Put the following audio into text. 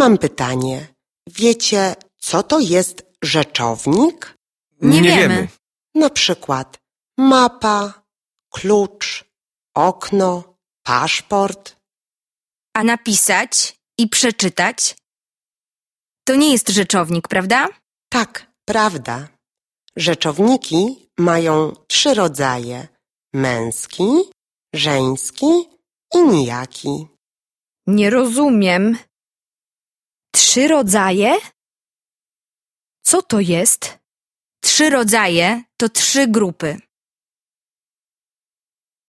Mam pytanie. Wiecie, co to jest rzeczownik? Nie wiemy. Na przykład mapa, klucz, okno, paszport. A napisać i przeczytać? To nie jest rzeczownik, prawda? Tak, prawda. Rzeczowniki mają trzy rodzaje: męski, żeński i nijaki. Nie rozumiem. Trzy rodzaje? Co to jest? Trzy rodzaje to trzy grupy.